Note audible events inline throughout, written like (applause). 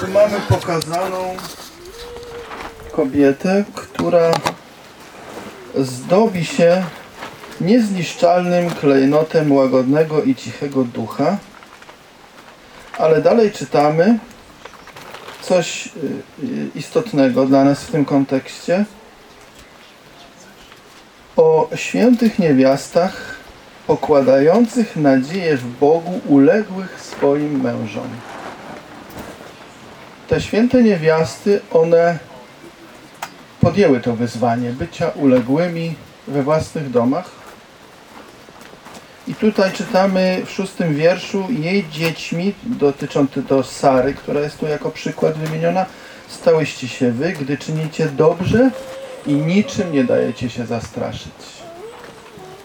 Tu mamy pokazaną kobietę, która zdobi się niezniszczalnym klejnotem łagodnego i cichego ducha. Ale dalej czytamy coś y, istotnego dla nas w tym kontekście o świętych niewiastach pokładających nadzieję w Bogu uległych swoim mężom. Te święte niewiasty, one podjęły to wyzwanie bycia uległymi we własnych domach. I tutaj czytamy w szóstym wierszu jej dziećmi, dotyczący to Sary, która jest tu jako przykład wymieniona, stałyście się wy, gdy czynicie dobrze i niczym nie dajecie się zastraszyć.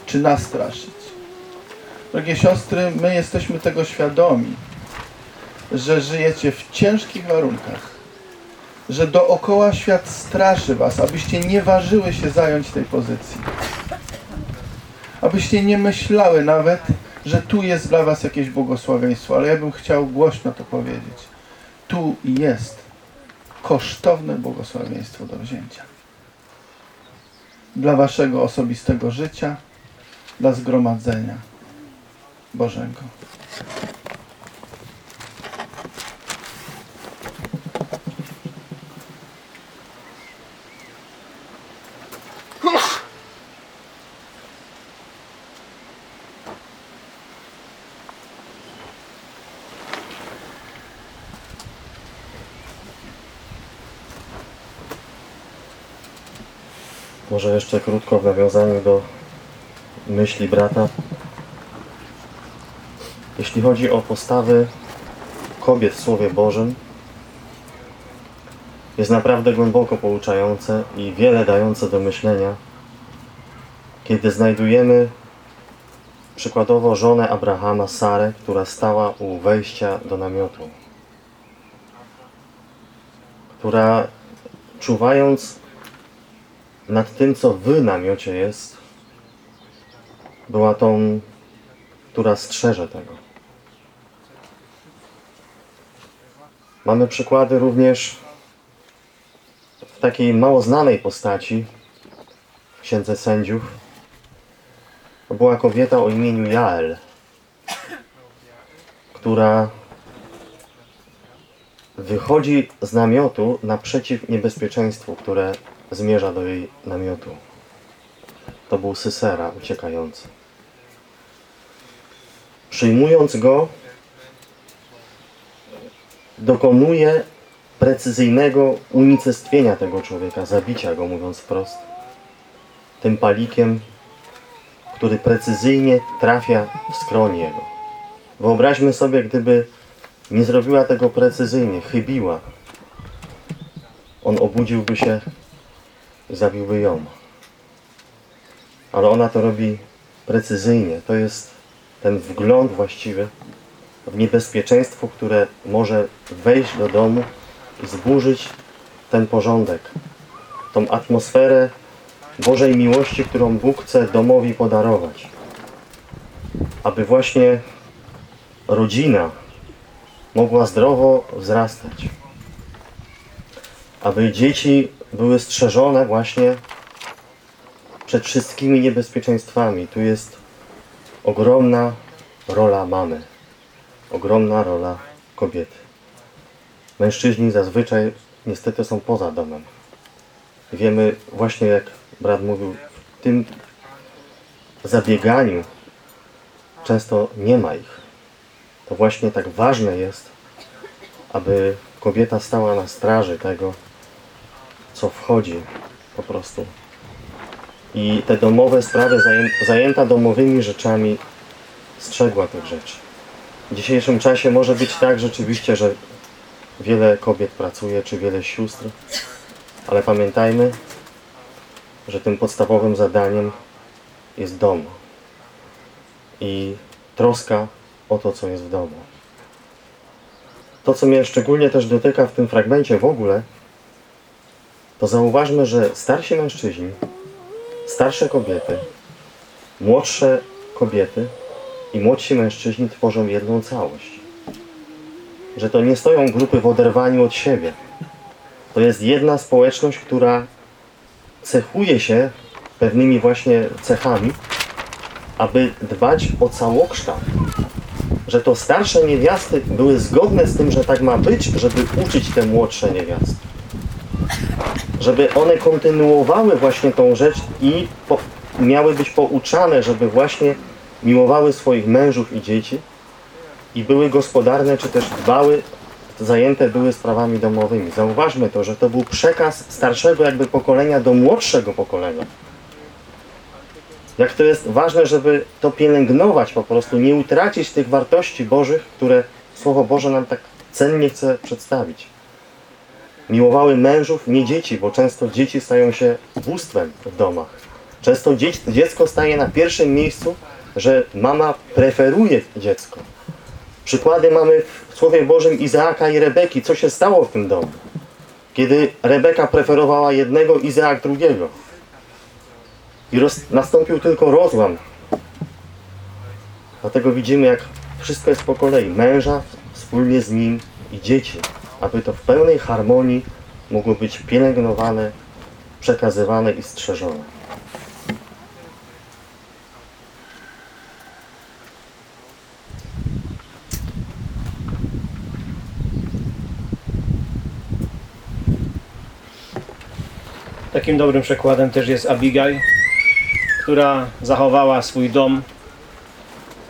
Czy nastraszyć. Drogie siostry, my jesteśmy tego świadomi, że żyjecie w ciężkich warunkach, że dookoła świat straszy was, abyście nie ważyły się zająć tej pozycji. Abyście nie myślały nawet, że tu jest dla was jakieś błogosławieństwo, ale ja bym chciał głośno to powiedzieć. Tu jest kosztowne błogosławieństwo do wzięcia. Dla waszego osobistego życia, dla zgromadzenia Bożego. Może jeszcze krótko w nawiązaniu do myśli brata. Jeśli chodzi o postawy kobiet w Słowie Bożym, jest naprawdę głęboko pouczające i wiele dające do myślenia, kiedy znajdujemy przykładowo żonę Abrahama, Sarę, która stała u wejścia do namiotu, która czuwając nad tym, co w namiocie jest, była tą, która strzeże tego. Mamy przykłady również w takiej mało znanej postaci Księdze Sędziów. To była kobieta o imieniu Jael, która wychodzi z namiotu naprzeciw niebezpieczeństwu, które zmierza do jej namiotu. To był Sysera uciekający. Przyjmując go, dokonuje precyzyjnego unicestwienia tego człowieka, zabicia go, mówiąc wprost, tym palikiem, który precyzyjnie trafia w skroń jego. Wyobraźmy sobie, gdyby nie zrobiła tego precyzyjnie, chybiła, on obudziłby się zabiłby ją. Ale ona to robi precyzyjnie. To jest ten wgląd właściwy w niebezpieczeństwo, które może wejść do domu i zburzyć ten porządek, tą atmosferę Bożej miłości, którą Bóg chce domowi podarować. Aby właśnie rodzina mogła zdrowo wzrastać. Aby dzieci były strzeżone właśnie przed wszystkimi niebezpieczeństwami. Tu jest ogromna rola mamy, ogromna rola kobiety. Mężczyźni zazwyczaj niestety są poza domem. Wiemy właśnie jak brat mówił, w tym zabieganiu często nie ma ich. To właśnie tak ważne jest, aby kobieta stała na straży tego, co wchodzi po prostu. I te domowe sprawy, zaję, zajęta domowymi rzeczami, strzegła tych rzeczy. W dzisiejszym czasie może być tak rzeczywiście, że wiele kobiet pracuje, czy wiele sióstr, ale pamiętajmy, że tym podstawowym zadaniem jest dom i troska o to, co jest w domu. To, co mnie szczególnie też dotyka w tym fragmencie w ogóle, to zauważmy, że starsi mężczyźni, starsze kobiety, młodsze kobiety i młodsi mężczyźni tworzą jedną całość. że to nie stoją grupy w oderwaniu od siebie. To jest jedna społeczność, która cechuje się pewnymi właśnie cechami, aby dbać o całokształt. Że to starsze niewiasty były zgodne z tym, że tak ma być, żeby uczyć te młodsze niewiasty. Żeby one kontynuowały właśnie tą rzecz i po, miały być pouczane, żeby właśnie miłowały swoich mężów i dzieci i były gospodarne, czy też dbały, zajęte były sprawami domowymi. Zauważmy to, że to był przekaz starszego jakby pokolenia do młodszego pokolenia. Jak to jest ważne, żeby to pielęgnować po prostu, nie utracić tych wartości Bożych, które Słowo Boże nam tak cennie chce przedstawić. Miłowały mężów, nie dzieci, bo często dzieci stają się bóstwem w domach. Często dziecko staje na pierwszym miejscu, że mama preferuje dziecko. Przykłady mamy w Słowie Bożym Izaaka i Rebeki. Co się stało w tym domu? Kiedy Rebeka preferowała jednego, Izaak drugiego. I nastąpił tylko rozłam. Dlatego widzimy, jak wszystko jest po kolei. Męża wspólnie z nim i dzieci. Aby to w pełnej harmonii mogło być pielęgnowane, przekazywane i strzeżone. Takim dobrym przykładem też jest Abigail, która zachowała swój dom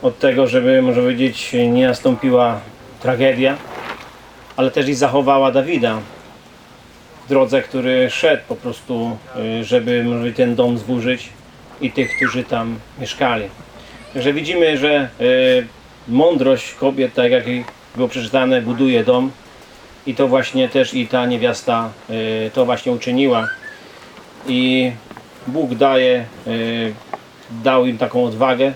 od tego, żeby, może powiedzieć, nie nastąpiła tragedia, ale też i zachowała Dawida w drodze, który szedł po prostu, y, żeby może ten dom zburzyć i tych, którzy tam mieszkali. Także widzimy, że y, mądrość kobiet, tak jak było przeczytane, buduje dom i to właśnie też i ta niewiasta y, to właśnie uczyniła i Bóg daje, dał im taką odwagę,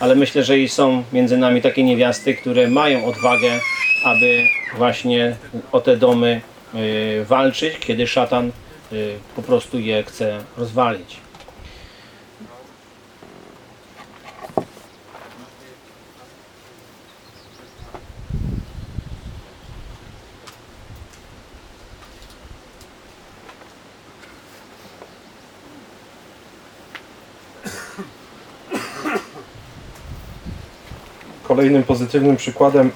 ale myślę, że i są między nami takie niewiasty, które mają odwagę, aby właśnie o te domy y, walczyć, kiedy szatan y, po prostu je chce rozwalić. Kolejnym pozytywnym przykładem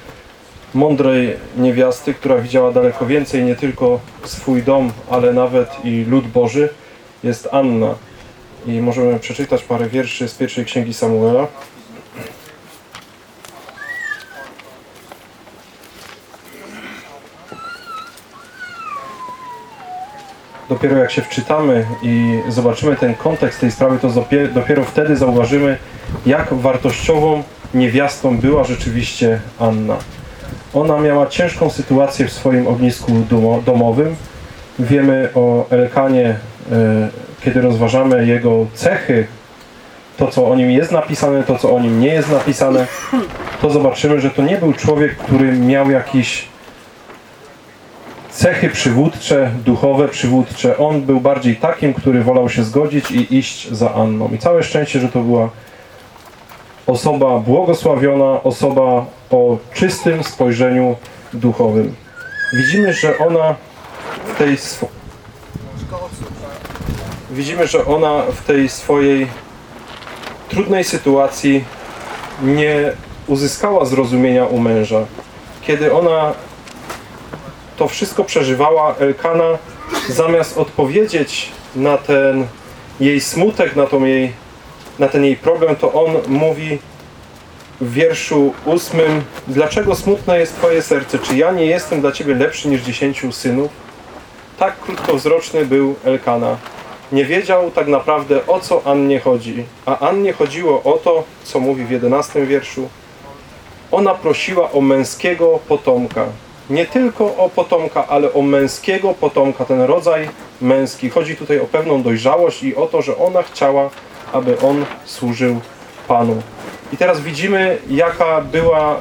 (clears throat) mądrej niewiasty, która widziała daleko więcej, nie tylko swój dom, ale nawet i lud Boży, jest Anna. I możemy przeczytać parę wierszy z pierwszej księgi Samuela. Dopiero jak się wczytamy i zobaczymy ten kontekst tej sprawy, to dopie- dopiero wtedy zauważymy, jak wartościową niewiastą była rzeczywiście Anna. Ona miała ciężką sytuację w swoim ognisku domo- domowym. Wiemy o Elkanie, e, kiedy rozważamy jego cechy, to co o nim jest napisane, to co o nim nie jest napisane, to zobaczymy, że to nie był człowiek, który miał jakiś cechy przywódcze, duchowe przywódcze. On był bardziej takim, który wolał się zgodzić i iść za Anną. I całe szczęście, że to była osoba błogosławiona, osoba o czystym spojrzeniu duchowym. Widzimy, że ona w tej swo- widzimy, że ona w tej swojej trudnej sytuacji nie uzyskała zrozumienia u męża. Kiedy ona to wszystko przeżywała, Elkana zamiast odpowiedzieć na ten jej smutek, na, tą jej, na ten jej problem, to on mówi w wierszu ósmym Dlaczego smutne jest Twoje serce? Czy ja nie jestem dla Ciebie lepszy niż dziesięciu synów? Tak krótkowzroczny był Elkana. Nie wiedział tak naprawdę o co Annie chodzi. A Annie chodziło o to, co mówi w jedenastym wierszu. Ona prosiła o męskiego potomka. Nie tylko o potomka, ale o męskiego potomka, ten rodzaj męski. Chodzi tutaj o pewną dojrzałość i o to, że ona chciała, aby on służył Panu. I teraz widzimy, jaka była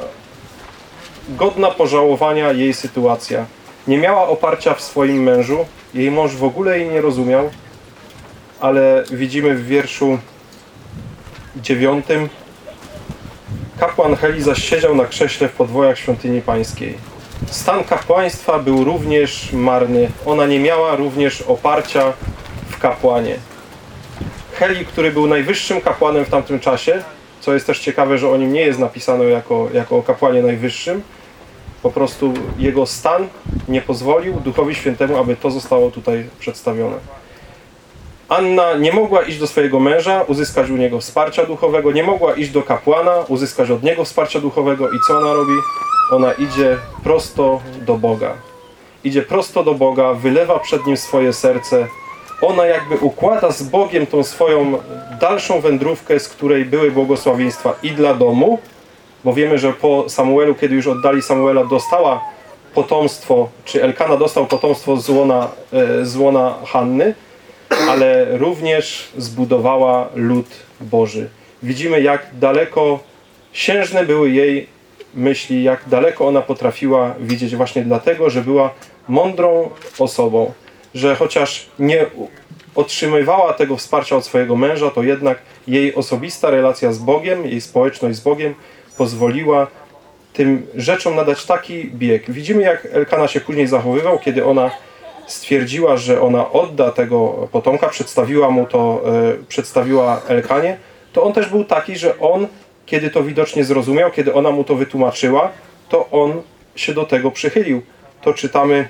godna pożałowania jej sytuacja. Nie miała oparcia w swoim mężu, jej mąż w ogóle jej nie rozumiał, ale widzimy w wierszu dziewiątym Kapłan Heli zaś siedział na krześle w podwojach świątyni pańskiej. Stan kapłaństwa był również marny. Ona nie miała również oparcia w kapłanie. Heli, który był najwyższym kapłanem w tamtym czasie, co jest też ciekawe, że o nim nie jest napisano jako, jako o kapłanie najwyższym, po prostu jego stan nie pozwolił Duchowi Świętemu, aby to zostało tutaj przedstawione. Anna nie mogła iść do swojego męża, uzyskać u niego wsparcia duchowego, nie mogła iść do kapłana, uzyskać od niego wsparcia duchowego i co ona robi? Ona idzie prosto do Boga. Idzie prosto do Boga, wylewa przed nim swoje serce. Ona jakby układa z Bogiem tą swoją dalszą wędrówkę, z której były błogosławieństwa i dla domu, bo wiemy, że po Samuelu, kiedy już oddali Samuela, dostała potomstwo, czy Elkana dostał potomstwo z łona, e, z łona Hanny, ale również zbudowała lud Boży. Widzimy, jak daleko siężne były jej myśli, jak daleko ona potrafiła widzieć właśnie dlatego, że była mądrą osobą, że chociaż nie otrzymywała tego wsparcia od swojego męża, to jednak jej osobista relacja z Bogiem, jej społeczność z Bogiem pozwoliła tym rzeczom nadać taki bieg. Widzimy, jak Elkana się później zachowywał, kiedy ona stwierdziła, że ona odda tego potomka, przedstawiła mu to, e, przedstawiła Elkanie, to on też był taki, że on, kiedy to widocznie zrozumiał, kiedy ona mu to wytłumaczyła, to on się do tego przychylił. To czytamy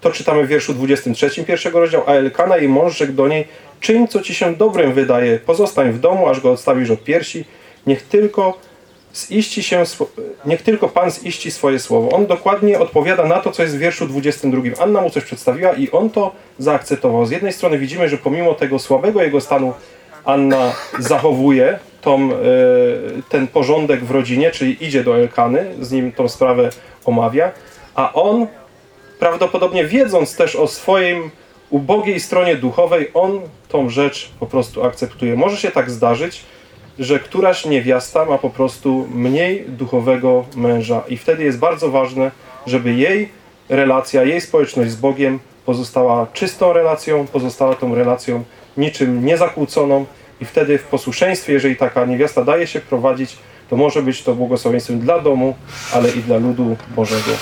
to czytamy w wierszu 23 pierwszego rozdziału, a Elkana i mąż rzekł do niej, czyń co ci się dobrem wydaje, pozostań w domu, aż go odstawisz od piersi, niech tylko ziści się, niech tylko Pan ziści swoje słowo. On dokładnie odpowiada na to, co jest w wierszu 22. Anna mu coś przedstawiła i on to zaakceptował. Z jednej strony widzimy, że pomimo tego słabego jego stanu Anna zachowuje tą, e, ten porządek w rodzinie, czyli idzie do Elkany, z nim tą sprawę omawia, a on prawdopodobnie wiedząc też o swoim ubogiej stronie duchowej, on tą rzecz po prostu akceptuje. Może się tak zdarzyć, że któraś niewiasta ma po prostu mniej duchowego męża i wtedy jest bardzo ważne, żeby jej relacja, jej społeczność z Bogiem pozostała czystą relacją, pozostała tą relacją niczym niezakłóconą i wtedy w posłuszeństwie, jeżeli taka niewiasta daje się prowadzić, to może być to błogosławieństwem dla domu, ale i dla ludu Bożego.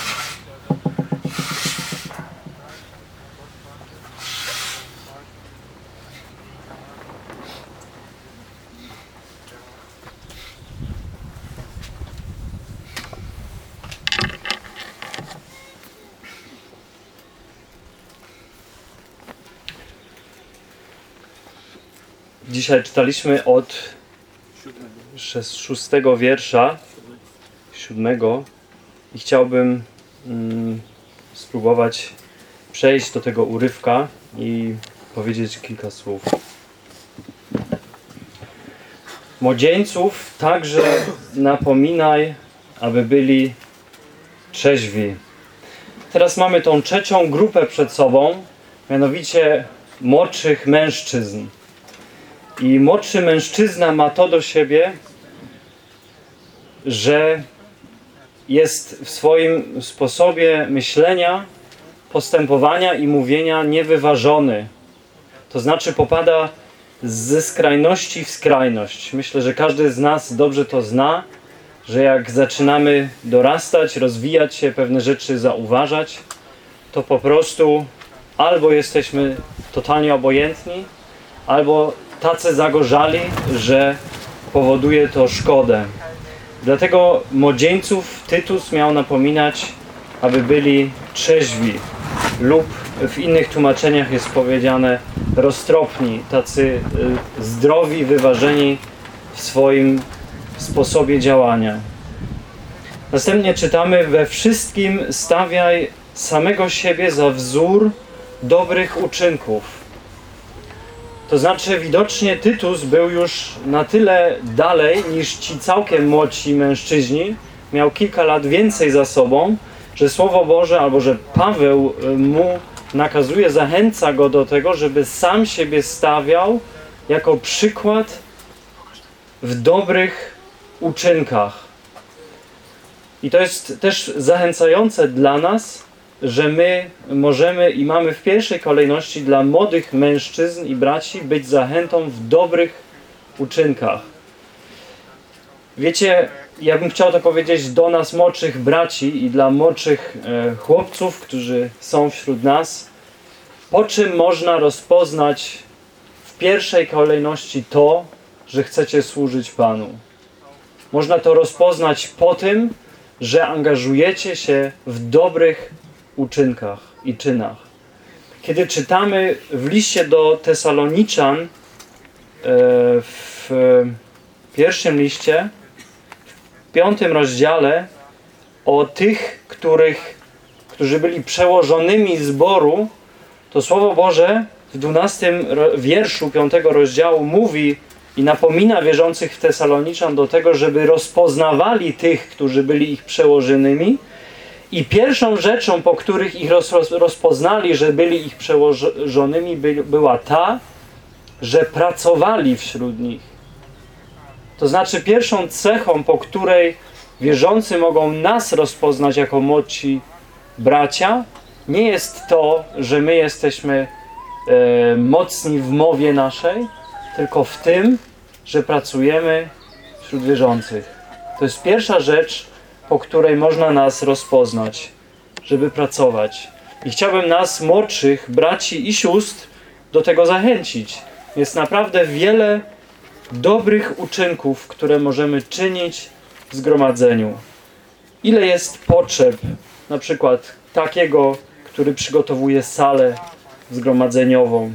Dzisiaj czytaliśmy od szóstego wiersza, siódmego i chciałbym mm, spróbować przejść do tego urywka i powiedzieć kilka słów. Młodzieńców także napominaj, aby byli trzeźwi. Teraz mamy tą trzecią grupę przed sobą, mianowicie młodszych mężczyzn. I młodszy mężczyzna ma to do siebie, że jest w swoim sposobie myślenia, postępowania i mówienia niewyważony. To znaczy popada ze skrajności w skrajność. Myślę, że każdy z nas dobrze to zna, że jak zaczynamy dorastać, rozwijać się, pewne rzeczy zauważać, to po prostu albo jesteśmy totalnie obojętni, albo tacy zagorzali, że powoduje to szkodę. Dlatego młodzieńców Tytus miał napominać, aby byli trzeźwi lub w innych tłumaczeniach jest powiedziane roztropni, tacy y, zdrowi, wyważeni w swoim sposobie działania. Następnie czytamy we wszystkim stawiaj samego siebie za wzór dobrych uczynków. To znaczy, widocznie Tytus był już na tyle dalej niż ci całkiem młodsi mężczyźni. Miał kilka lat więcej za sobą, że Słowo Boże albo że Paweł y, mu nakazuje, zachęca go do tego, żeby sam siebie stawiał jako przykład w dobrych uczynkach. I to jest też zachęcające dla nas, że my możemy i mamy w pierwszej kolejności dla młodych mężczyzn i braci być zachętą w dobrych uczynkach. Wiecie, ja bym chciał to powiedzieć do nas młodszych braci i dla młodszych e, chłopców, którzy są wśród nas. Po czym można rozpoznać w pierwszej kolejności to, że chcecie służyć Panu? Można to rozpoznać po tym, że angażujecie się w dobrych uczynkach i czynach. Kiedy czytamy w liście do Tesaloniczan e, w pierwszym liście, w piątym rozdziale o tych, których, którzy byli przełożonymi zboru, to Słowo Boże w 12 ro- wierszu 5 rozdziału mówi i napomina wierzących w Tesaloniczan do tego, żeby rozpoznawali tych, którzy byli ich przełożonymi. I pierwszą rzeczą, po których ich roz, roz, rozpoznali, że byli ich przełożonymi, by, była ta, że pracowali wśród nich. To znaczy, pierwszą cechą, po której wierzący mogą nas rozpoznać jako młodsi bracia, nie jest to, że my jesteśmy e, mocni w mowie naszej, tylko w tym, że pracujemy wśród wierzących. To jest pierwsza rzecz, po której można nas rozpoznać, żeby pracować. I chciałbym nas, młodszych braci i sióstr, do tego zachęcić. Jest naprawdę wiele dobrych uczynków, które możemy czynić w zgromadzeniu. Ile jest potrzeb, na przykład takiego, który przygotowuje salę zgromadzeniową,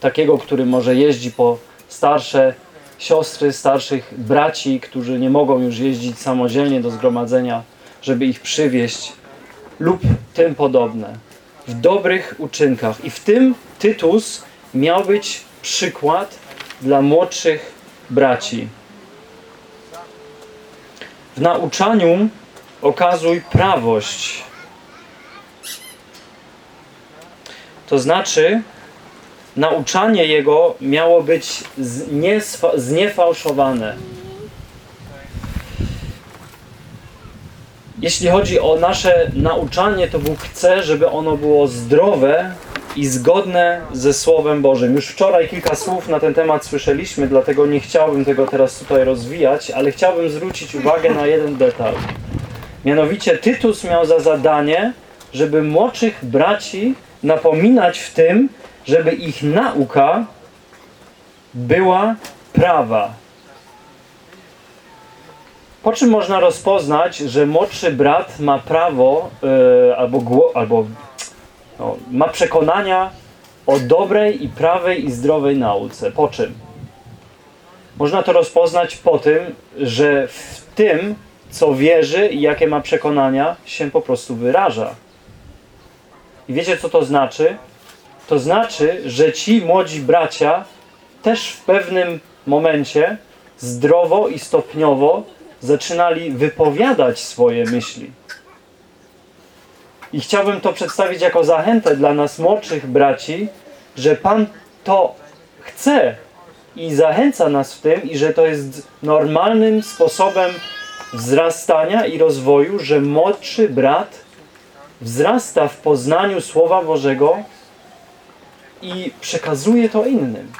takiego, który może jeździ po starsze siostry, starszych braci, którzy nie mogą już jeździć samodzielnie do zgromadzenia, żeby ich przywieźć, lub tym podobne. W dobrych uczynkach. I w tym Tytus miał być przykład dla młodszych braci. W nauczaniu okazuj prawość. To znaczy, nauczanie jego miało być zniefałszowane. Jeśli chodzi o nasze nauczanie, to Bóg chce, żeby ono było zdrowe i zgodne ze Słowem Bożym. Już wczoraj kilka słów na ten temat słyszeliśmy, dlatego nie chciałbym tego teraz tutaj rozwijać, ale chciałbym zwrócić uwagę na jeden detal. Mianowicie Tytus miał za zadanie, żeby młodszych braci napominać w tym, żeby ich nauka była prawa. Po czym można rozpoznać, że młodszy brat ma prawo yy, albo, albo no, ma przekonania o dobrej i prawej i zdrowej nauce? Po czym? Można to rozpoznać po tym, że w tym, co wierzy i jakie ma przekonania, się po prostu wyraża. I wiecie, co to znaczy? To znaczy, że ci młodzi bracia też w pewnym momencie zdrowo i stopniowo zaczynali wypowiadać swoje myśli. I chciałbym to przedstawić jako zachętę dla nas młodszych braci, że Pan to chce i zachęca nas w tym, i że to jest normalnym sposobem wzrastania i rozwoju, że młodszy brat wzrasta w poznaniu Słowa Bożego i przekazuje to innym.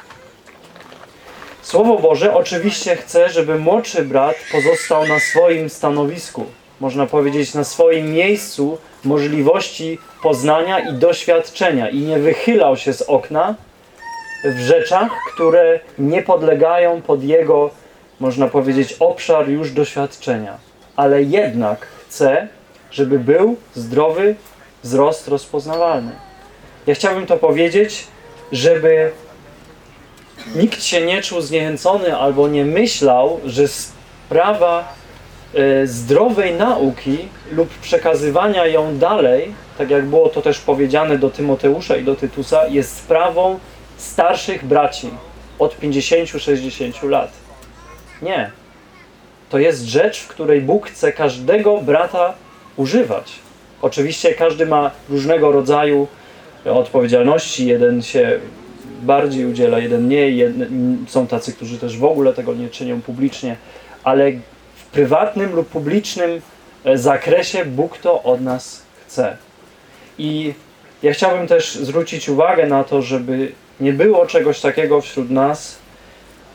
Słowo Boże oczywiście chce, żeby młodszy brat pozostał na swoim stanowisku, można powiedzieć na swoim miejscu możliwości poznania i doświadczenia i nie wychylał się z okna w rzeczach, które nie podlegają pod jego, można powiedzieć, obszar już doświadczenia. Ale jednak chce, żeby był zdrowy wzrost rozpoznawalny. Ja chciałbym to powiedzieć, żeby nikt się nie czuł zniechęcony albo nie myślał, że sprawa e, zdrowej nauki lub przekazywania ją dalej, tak jak było to też powiedziane do Tymoteusza i do Tytusa, jest sprawą starszych braci od 50-60 lat. Nie. To jest rzecz, w której Bóg chce każdego brata używać. Oczywiście każdy ma różnego rodzaju odpowiedzialności. Jeden się bardziej udziela, jeden mniej. Są tacy, którzy też w ogóle tego nie czynią publicznie, ale w prywatnym lub publicznym e, zakresie Bóg to od nas chce. I ja chciałbym też zwrócić uwagę na to, żeby nie było czegoś takiego wśród nas,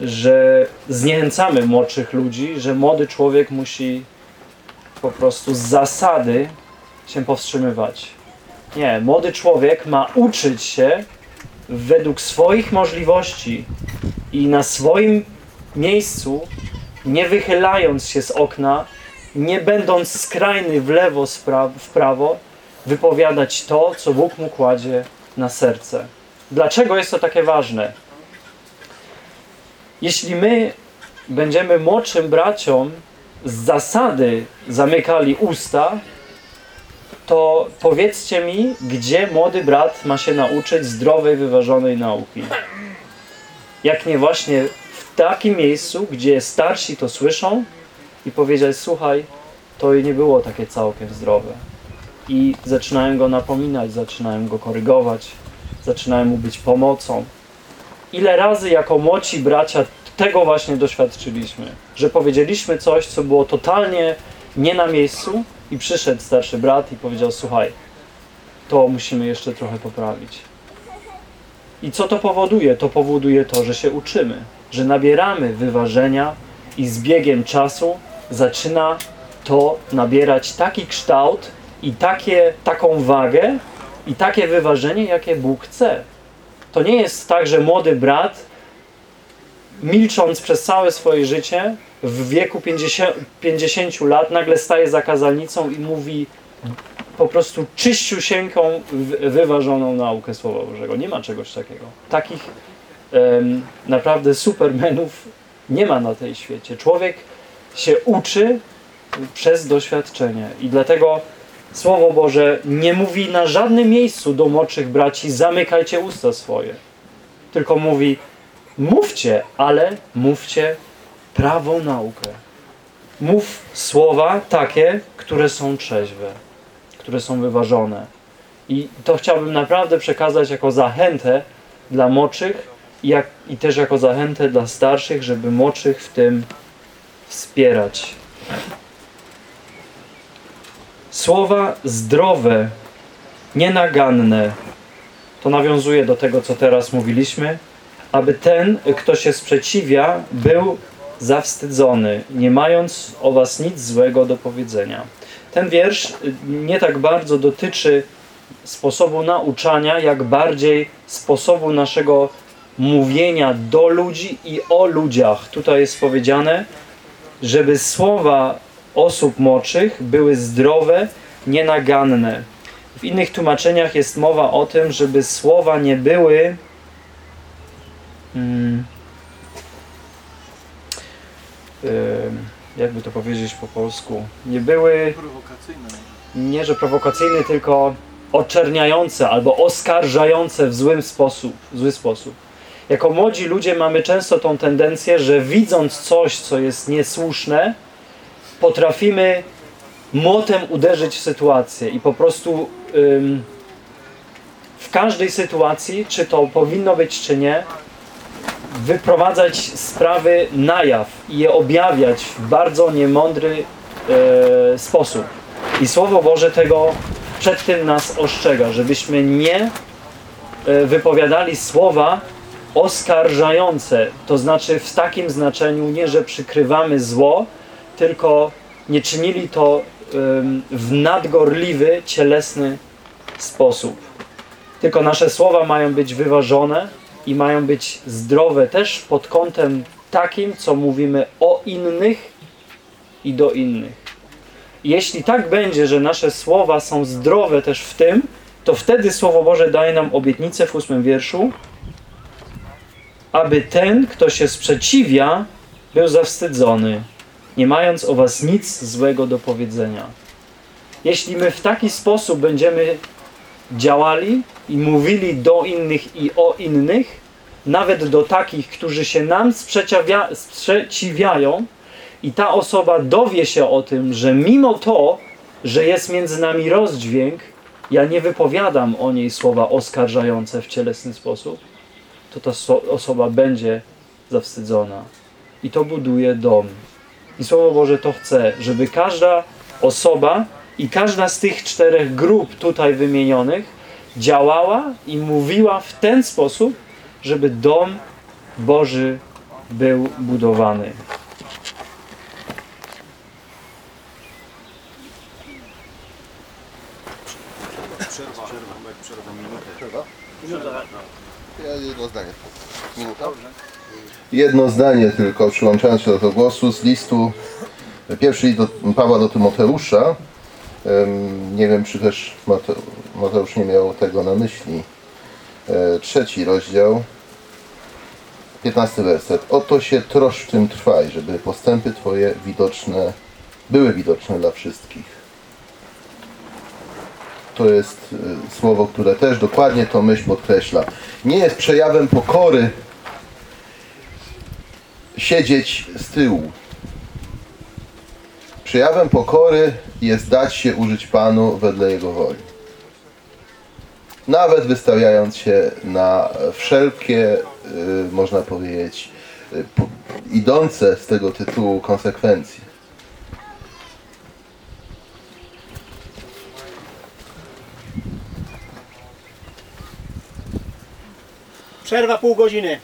że zniechęcamy młodszych ludzi, że młody człowiek musi po prostu z zasady się powstrzymywać. Nie, młody człowiek ma uczyć się według swoich możliwości i na swoim miejscu, nie wychylając się z okna, nie będąc skrajny w lewo, w prawo, wypowiadać to, co Bóg mu kładzie na serce. Dlaczego jest to takie ważne? Jeśli my będziemy młodszym braciom z zasady zamykali usta, to powiedzcie mi, gdzie młody brat ma się nauczyć zdrowej, wyważonej nauki. Jak nie właśnie w takim miejscu, gdzie starsi to słyszą i powiedzieć, słuchaj, to nie było takie całkiem zdrowe. I zaczynają go napominać, zaczynają go korygować, zaczynają mu być pomocą. Ile razy jako młodsi bracia tego właśnie doświadczyliśmy, że powiedzieliśmy coś, co było totalnie nie na miejscu i przyszedł starszy brat i powiedział, słuchaj, to musimy jeszcze trochę poprawić. I co to powoduje? To powoduje to, że się uczymy, że nabieramy wyważenia i z biegiem czasu zaczyna to nabierać taki kształt i takie, taką wagę i takie wyważenie, jakie Bóg chce. To nie jest tak, że młody brat milcząc przez całe swoje życie, w wieku 50, 50 lat, nagle staje za kazalnicą i mówi po prostu czyściusieńką, wyważoną naukę Słowa Bożego. Nie ma czegoś takiego. Takich naprawdę supermenów nie ma na tej świecie. Człowiek się uczy przez doświadczenie i dlatego Słowo Boże nie mówi na żadnym miejscu do młodszych braci zamykajcie usta swoje. Tylko mówi Mówcie, ale mówcie prawą naukę. Mów słowa takie, które są trzeźwe, które są wyważone. I to chciałbym naprawdę przekazać jako zachętę dla młodszych jak, i też jako zachętę dla starszych, żeby młodszych w tym wspierać. Słowa zdrowe, nienaganne. To nawiązuje do tego, co teraz mówiliśmy aby ten, kto się sprzeciwia, był zawstydzony, nie mając o was nic złego do powiedzenia. Ten wiersz y, nie tak bardzo dotyczy sposobu nauczania, jak bardziej sposobu naszego mówienia do ludzi i o ludziach. Tutaj jest powiedziane, żeby słowa osób młodszych były zdrowe, nienaganne. W innych tłumaczeniach jest mowa o tym, żeby słowa nie były mm, jakby to powiedzieć po polsku, nie były nie, że prowokacyjne, tylko oczerniające albo oskarżające w złym sposób, w zły sposób. Jako młodzi ludzie mamy często tą tendencję, że widząc coś, co jest niesłuszne, potrafimy młotem uderzyć w sytuację i po prostu ym, w każdej sytuacji, czy to powinno być, czy nie, wyprowadzać sprawy na jaw i je objawiać w bardzo niemądry e, sposób. I Słowo Boże tego przed tym nas ostrzega, żebyśmy nie e, wypowiadali słowa oskarżające, to znaczy w takim znaczeniu nie, że przykrywamy zło, tylko nie czynili to w nadgorliwy, cielesny sposób. Tylko nasze słowa mają być wyważone i mają być zdrowe też pod kątem takim, co mówimy o innych i do innych. Jeśli tak będzie, że nasze słowa są zdrowe też w tym, to wtedy Słowo Boże daje nam obietnicę w ósmym wierszu, aby ten, kto się sprzeciwia, był zawstydzony, nie mając o was nic złego do powiedzenia. Jeśli my w taki sposób będziemy działali i mówili do innych i o innych, nawet do takich, którzy się nam sprzeciwia, sprzeciwiają, i ta osoba dowie się o tym, że mimo to, że jest między nami rozdźwięk, ja nie wypowiadam o niej słowa oskarżające w cielesny sposób, to ta so- osoba będzie zawstydzona. I to buduje dom. I Słowo Boże to chce, żeby każda osoba I każda z tych czterech grup tutaj wymienionych działała i mówiła w ten sposób, żeby dom Boży był budowany. Jedno zdanie. Jedno zdanie tylko, przyłączając się do tego głosu z listu pierwszy list do Pawła do Tymoteusza. Nie wiem, czy też Mate- Mateusz nie miał tego na myśli. E, Trzeci rozdział, piętnasty werset. Oto się troszcz w tym trwaj, żeby postępy Twoje widoczne, były widoczne dla wszystkich. To jest y, słowo, które też dokładnie tą myśl podkreśla. Nie jest przejawem pokory siedzieć z tyłu. Przejawem pokory jest dać się użyć Panu wedle Jego woli. Nawet wystawiając się na wszelkie, y, można powiedzieć, y, idące z tego tytułu konsekwencje. Przerwa pół godziny.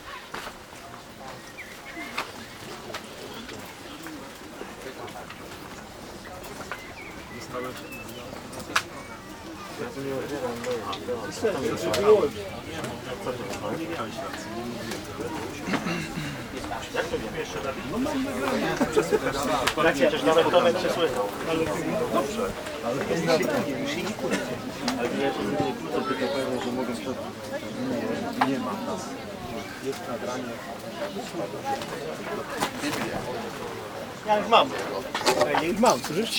Ja już